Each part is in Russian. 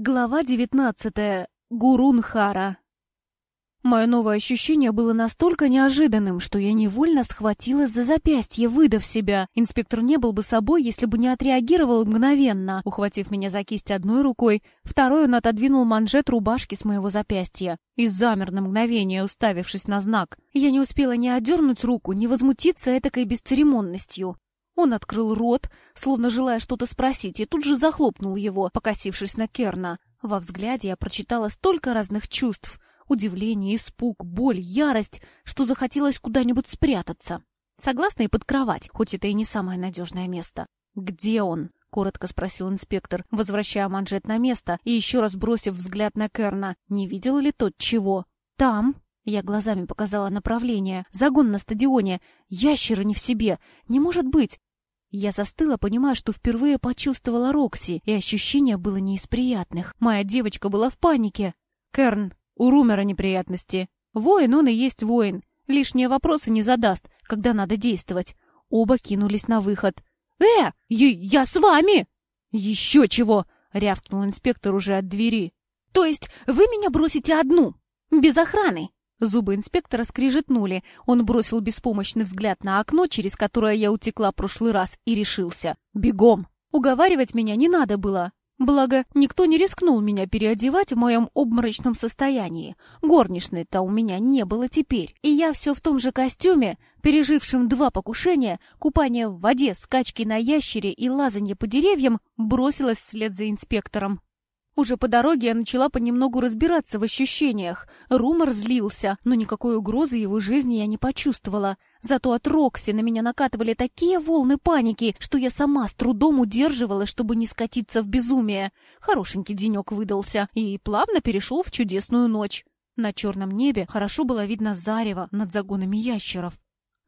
Глава девятнадцатая. Гурунхара. Мое новое ощущение было настолько неожиданным, что я невольно схватилась за запястье, выдав себя. Инспектор не был бы собой, если бы не отреагировал мгновенно. Ухватив меня за кисть одной рукой, второй он отодвинул манжет рубашки с моего запястья и замер на мгновение, уставившись на знак. Я не успела ни отдернуть руку, ни возмутиться этакой бесцеремонностью. Он открыл рот, словно желая что-то спросить, и тут же захлопнул его, покосившись на Керна. Во взгляде я прочитала столько разных чувств — удивление, испуг, боль, ярость, что захотелось куда-нибудь спрятаться. Согласна и под кровать, хоть это и не самое надежное место. «Где он?» — коротко спросил инспектор, возвращая манжет на место и еще раз бросив взгляд на Керна. «Не видел ли тот чего?» «Там», я глазами показала направление. Загон на стадионе. Ящеры не в себе. Не может быть. Я застыла, понимая, что впервые почувствовала Рокси, и ощущение было не из приятных. Моя девочка была в панике. Керн, у Румера неприятности. Воин он и есть воин. Лишние вопросы не задаст, когда надо действовать. Оба кинулись на выход. «Э, я с вами!» «Еще чего!» — рявкнул инспектор уже от двери. «То есть вы меня бросите одну, без охраны?» Зубы инспектора скрижетнули. Он бросил беспомощный взгляд на окно, через которое я утекла прошлый раз, и решился. «Бегом!» Уговаривать меня не надо было. Благо, никто не рискнул меня переодевать в моем обморочном состоянии. Горничной-то у меня не было теперь. И я все в том же костюме, пережившем два покушения, купание в воде, скачки на ящере и лазанье по деревьям, бросилась вслед за инспектором. Уже по дороге я начала понемногу разбираться в ощущениях. Румор злился, но никакой угрозы его жизни я не почувствовала. Зато от Рокси на меня накатывали такие волны паники, что я сама с трудом удерживала, чтобы не скатиться в безумие. Хорошенький денек выдался и плавно перешел в чудесную ночь. На черном небе хорошо было видно зарево над загонами ящеров.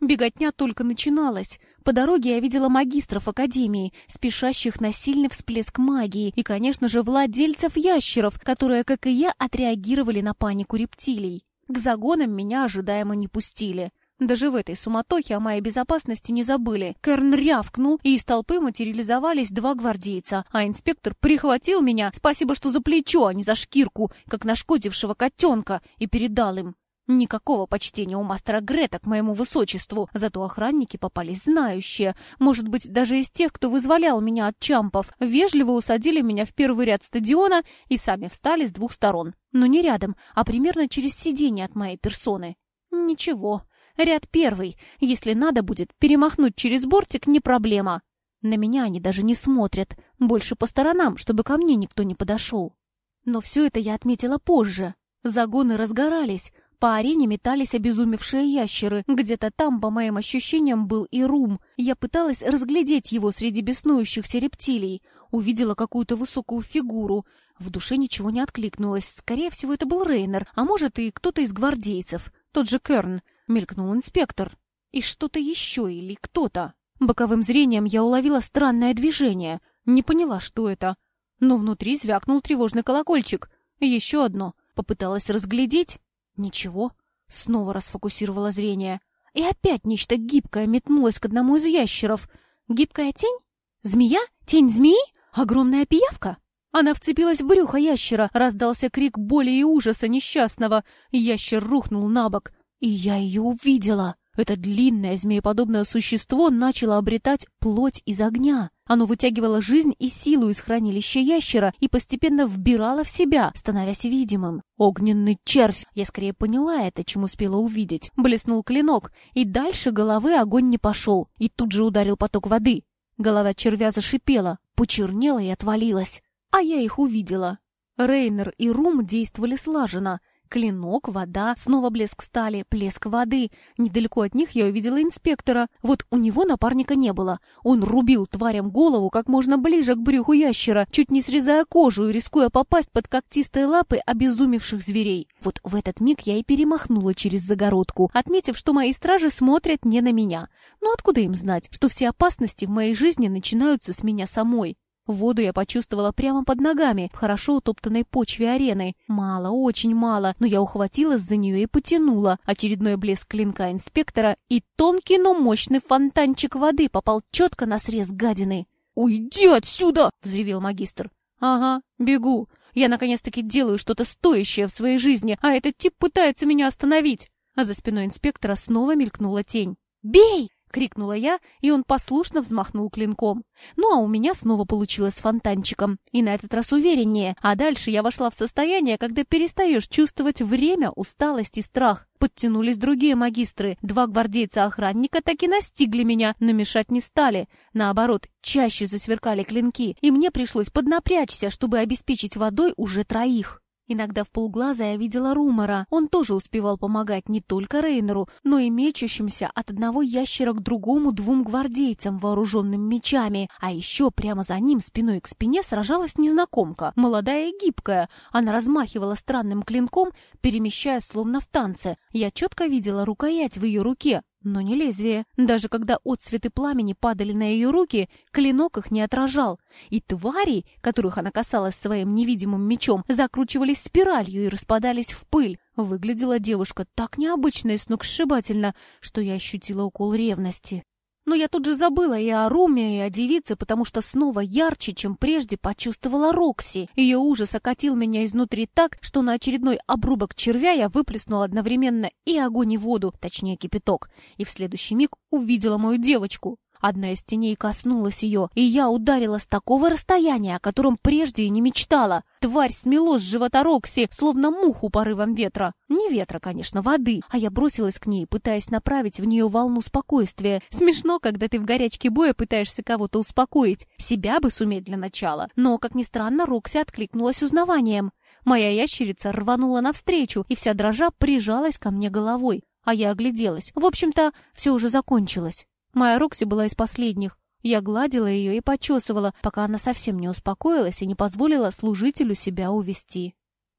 Беготня только начиналась. По дороге я видела магистров Академии, спешащих на сильный всплеск магии, и, конечно же, владельцев ящеров, которые, как и я, отреагировали на панику рептилий. К загонам меня ожидаемо не пустили. Даже в этой суматохе о моей безопасности не забыли. Керн рявкнул, и из толпы материализовались два гвардейца, а инспектор прихватил меня, спасибо, что за плечо, а не за шкирку, как нашкодившего котенка, и передал им. Никакого почтения у мастера Грета к моему высочеству, зато охранники попались знающие. Может быть, даже из тех, кто вызволял меня от чампов, вежливо усадили меня в первый ряд стадиона и сами встали с двух сторон. Но не рядом, а примерно через сиденье от моей персоны. Ничего, ряд первый. Если надо будет перемахнуть через бортик, не проблема. На меня они даже не смотрят, больше по сторонам, чтобы ко мне никто не подошел. Но все это я отметила позже. Загоны разгорались, по арене метались обезумевшие ящеры. Где-то там, по моим ощущениям, был и Рум. Я пыталась разглядеть его среди беснующихся рептилий. Увидела какую-то высокую фигуру. В душе ничего не откликнулось. Скорее всего, это был Рейнер, а может и кто-то из гвардейцев. Тот же Керн. Мелькнул инспектор. И что-то еще или кто-то. Боковым зрением я уловила странное движение. Не поняла, что это. Но внутри звякнул тревожный колокольчик. Еще одно. Попыталась разглядеть. Ничего. Снова расфокусировала зрение. И опять нечто гибкое метнулось к одному из ящеров. Гибкая тень? Змея? Тень змеи? Огромная пиявка? Она вцепилась в брюхо ящера, раздался крик боли и ужаса несчастного. Ящер рухнул на бок, и я ее увидела. Это длинное змееподобное существо начало обретать плоть из огня. Оно вытягивало жизнь и силу из хранилища ящера и постепенно вбирало в себя, становясь видимым. Огненный червь! Я скорее поняла это, чем успела увидеть. Блеснул клинок, и дальше головы огонь не пошел, и тут же ударил поток воды. Голова червя зашипела, почернела и отвалилась. А я их увидела. Рейнер и Рум действовали слаженно. Клинок, вода, снова блеск стали, плеск воды. Недалеко от них я увидела инспектора. Вот у него напарника не было. Он рубил тварям голову как можно ближе к брюху ящера, чуть не срезая кожу и рискуя попасть под когтистые лапы обезумевших зверей. Вот в этот миг я и перемахнула через загородку, отметив, что мои стражи смотрят не на меня. Но откуда им знать, что все опасности в моей жизни начинаются с меня самой? Воду я почувствовала прямо под ногами, в хорошо утоптанной почве арены. Мало, очень мало, но я ухватилась за нее и потянула. Очередной блеск клинка инспектора, и тонкий, но мощный фонтанчик воды попал четко на срез гадины. «Уйди отсюда!» — взревел магистр. «Ага, бегу. Я наконец-таки делаю что-то стоящее в своей жизни, а этот тип пытается меня остановить. А за спиной инспектора снова мелькнула тень. «Бей!» — крикнула я, и он послушно взмахнул клинком. Ну а у меня снова получилось фонтанчиком, и на этот раз увереннее, а дальше я вошла в состояние, когда перестаешь чувствовать время, усталость и страх. Подтянулись другие магистры, два гвардейца-охранника так и настигли меня, но мешать не стали. Наоборот, чаще засверкали клинки, и мне пришлось поднапрячься, чтобы обеспечить водой уже троих. Иногда в полглаза я видела Румора. Он тоже успевал помогать не только Рейнеру, но и мечущимся от одного ящера к другому двум гвардейцам, вооруженным мечами. А еще прямо за ним, спиной к спине, сражалась незнакомка, молодая и гибкая. Она размахивала странным клинком, перемещаясь словно в танце. Я четко видела рукоять в ее руке, но не лезвие. Даже когда отцветы пламени падали на ее руки, клинок их не отражал. И твари, которых она касалась своим невидимым мечом, закручивались спиралью и распадались в пыль. Выглядела девушка так необычно и сногсшибательно, что я ощутила укол ревности. Но я тут же забыла и о Руме, и о девице, потому что снова ярче, чем прежде, почувствовала Рокси. Ее ужас окатил меня изнутри так, что на очередной обрубок червя я выплеснула одновременно и огонь, и воду, точнее кипяток, и в следующий миг увидела мою девочку. Одна из теней коснулась ее, и я ударила с такого расстояния, о котором прежде и не мечтала. Тварь смело с живота Рокси, словно муху порывом ветра. Не ветра, конечно, воды, а я бросилась к ней, пытаясь направить в нее волну спокойствия. Смешно, когда ты в горячке боя пытаешься кого-то успокоить. Себя бы суметь для начала. Но, как ни странно, Рокси откликнулась узнаванием. Моя ящерица рванула навстречу, и вся дрожа прижалась ко мне головой. А я огляделась. В общем-то, все уже закончилось. Моя Рокси была из последних. Я гладила ее и почесывала, пока она совсем не успокоилась и не позволила служителю себя увести.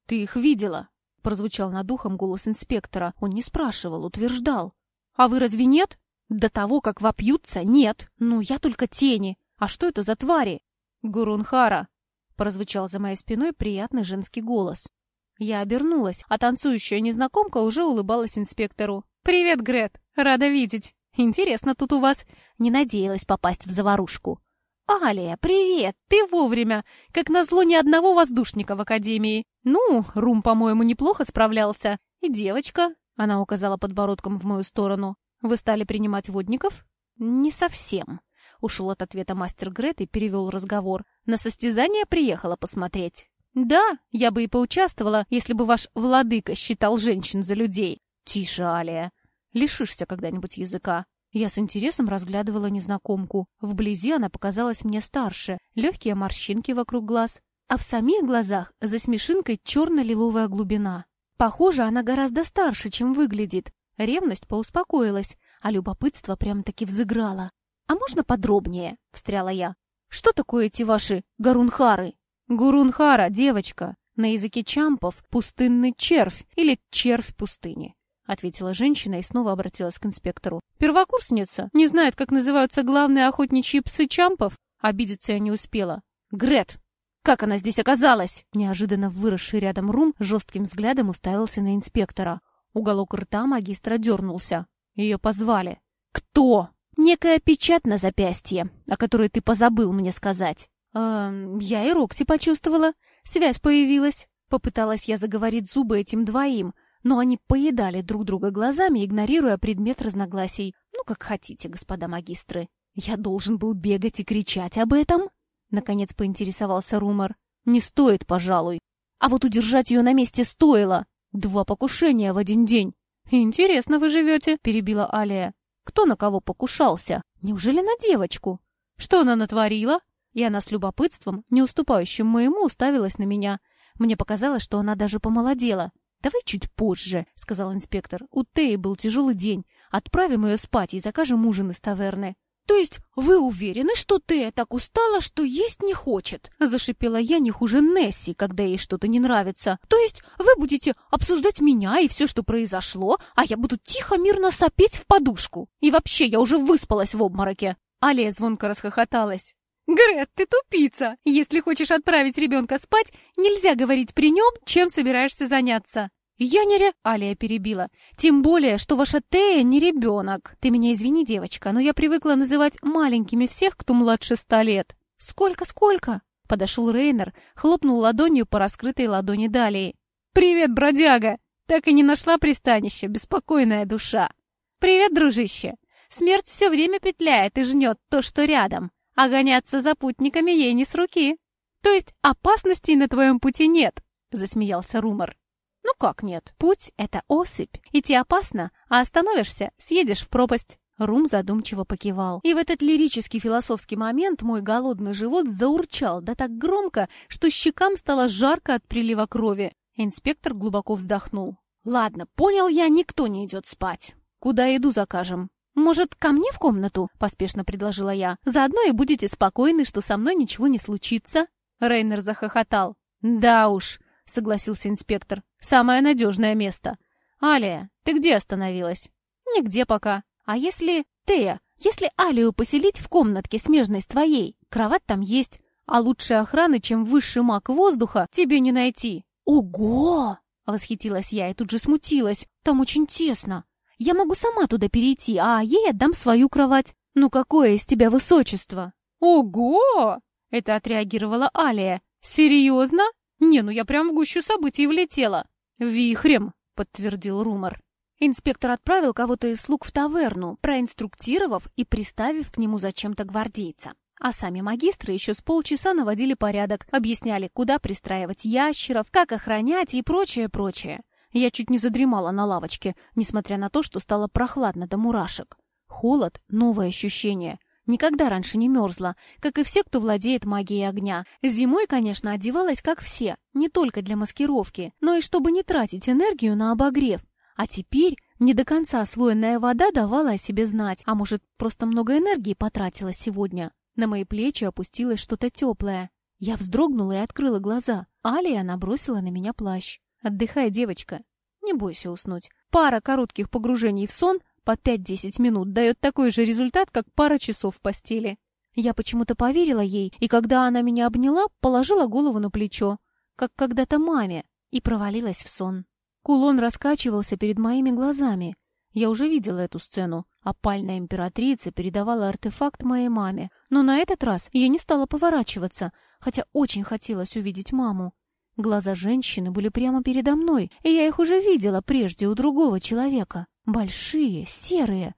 «Ты их видела?» — прозвучал над ухом голос инспектора. Он не спрашивал, утверждал. «А вы разве нет?» «До того, как вопьются, нет. Ну, я только тени. А что это за твари?» «Гурунхара!» — прозвучал за моей спиной приятный женский голос. Я обернулась, а танцующая незнакомка уже улыбалась инспектору. «Привет, Грет! Рада видеть!» Интересно тут у вас. Не надеялась попасть в заварушку. «Алия, привет! Ты вовремя! Как назло, ни одного воздушника в академии. Ну, Рум, по-моему, неплохо справлялся. И девочка...» Она указала подбородком в мою сторону. «Вы стали принимать водников?» «Не совсем», — ушел от ответа мастер Грет и перевел разговор. «На состязание приехала посмотреть». «Да, я бы и поучаствовала, если бы ваш владыка считал женщин за людей». «Тише, Алия. Лишишься когда-нибудь языка. Я с интересом разглядывала незнакомку. Вблизи она показалась мне старше, легкие морщинки вокруг глаз, а в самих глазах за смешинкой черно-лиловая глубина. Похоже, она гораздо старше, чем выглядит. Ревность поуспокоилась, а любопытство прям-таки взыграло. «А можно подробнее?» — встряла я. «Что такое эти ваши гарунхары?» «Гурунхара, девочка. На языке чампов пустынный червь или червь пустыни. — ответила женщина и снова обратилась к инспектору. «Первокурсница? Не знает, как называются главные охотничьи псы Чампов?» Обидеться я не успела. «Грет! Как она здесь оказалась?» Неожиданно выросший рядом Рум жестким взглядом уставился на инспектора. Уголок рта магистра дернулся. Ее позвали. «Кто?» «Некая печать на запястье, о которой ты позабыл мне сказать». «Эм, я и Рокси почувствовала. Связь появилась. Попыталась я заговорить зубы этим двоим, но они поедали друг друга глазами, игнорируя предмет разногласий. Ну, как хотите, господа магистры. Я должен был бегать и кричать об этом? Наконец поинтересовался Румор. Не стоит, пожалуй. А вот удержать ее на месте стоило. Два покушения в один день. Интересно вы живете, перебила Алия. Кто на кого покушался? Неужели на девочку? Что она натворила? И она с любопытством, не уступающим моему, уставилась на меня. Мне показалось, что она даже помолодела. «Давай чуть позже», — сказал инспектор. «У Теи был тяжелый день. Отправим ее спать и закажем ужин из таверны». «То есть вы уверены, что Тея так устала, что есть не хочет?» Зашипела я не хуже Несси, когда ей что-то не нравится. «То есть вы будете обсуждать меня и все, что произошло, а я буду тихо-мирно сопеть в подушку? И вообще, я уже выспалась в обмороке!» Алия звонко расхохоталась. «Грет, ты тупица! Если хочешь отправить ребенка спать, нельзя говорить при нем, чем собираешься заняться». «Я не ре...» — Алия перебила. «Тем более, что ваша Тея не ребенок. Ты меня извини, девочка, но я привыкла называть маленькими всех, кто младше ста лет». «Сколько, сколько?» Подошел Рейнер, хлопнул ладонью по раскрытой ладони Далии. «Привет, бродяга! Так и не нашла пристанища, беспокойная душа!» «Привет, дружище! Смерть все время петляет и жнет то, что рядом, а гоняться за путниками ей не с руки. То есть опасностей на твоем пути нет!» — засмеялся Румор. «Ну как нет? Путь — это осыпь. Идти опасно, а остановишься — съедешь в пропасть». Рум задумчиво покивал. И в этот лирический философский момент мой голодный живот заурчал, да так громко, что щекам стало жарко от прилива крови. Инспектор глубоко вздохнул. «Ладно, понял я, никто не идет спать. Куда еду закажем?» «Может, ко мне в комнату?» — поспешно предложила я. «Заодно и будете спокойны, что со мной ничего не случится». Рейнер захохотал. «Да уж», — согласился инспектор. «Самое надежное место. Алия, ты где остановилась?» «Нигде пока. А если... Тея, если Алию поселить в комнатке, смежной с твоей, кровать там есть, а лучшей охраны, чем высший маг воздуха, тебе не найти». «Ого!» — восхитилась я и тут же смутилась. «Там очень тесно. Я могу сама туда перейти, а ей отдам свою кровать. Ну какое из тебя высочество?» «Ого!» — это отреагировала Алия. «Серьезно? Не, ну я прям в гущу событий влетела». «Вихрем», — подтвердил Румор. Инспектор отправил кого-то из слуг в таверну, проинструктировав и приставив к нему зачем-то гвардейца. А сами магистры еще с полчаса наводили порядок, объясняли, куда пристраивать ящеров, как охранять и прочее-прочее. Я чуть не задремала на лавочке, несмотря на то, что стало прохладно до мурашек. Холод — новое ощущение. Никогда раньше не мерзла, как и все, кто владеет магией огня. Зимой, конечно, одевалась как все, не только для маскировки, но и чтобы не тратить энергию на обогрев. А теперь не до конца освоенная вода давала о себе знать, а может, просто много энергии потратила сегодня. На мои плечи опустилось что-то теплое. Я вздрогнула и открыла глаза. Алия набросила на меня плащ. «Отдыхай, девочка. Не бойся уснуть. Пара коротких погружений в сон по 5-10 минут дает такой же результат, как пара часов в постели». Я почему-то поверила ей, и когда она меня обняла, положила голову на плечо, как когда-то маме, и провалилась в сон. Кулон раскачивался перед моими глазами. Я уже видела эту сцену. Опальная императрица передавала артефакт моей маме. Но на этот раз я не стала поворачиваться, хотя очень хотелось увидеть маму. Глаза женщины были прямо передо мной, и я их уже видела прежде у другого человека. Большие, серые.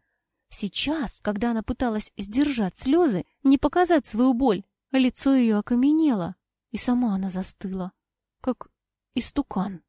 Сейчас, когда она пыталась сдержать слезы, не показать свою боль, лицо ее окаменело, и сама она застыла, как истукан.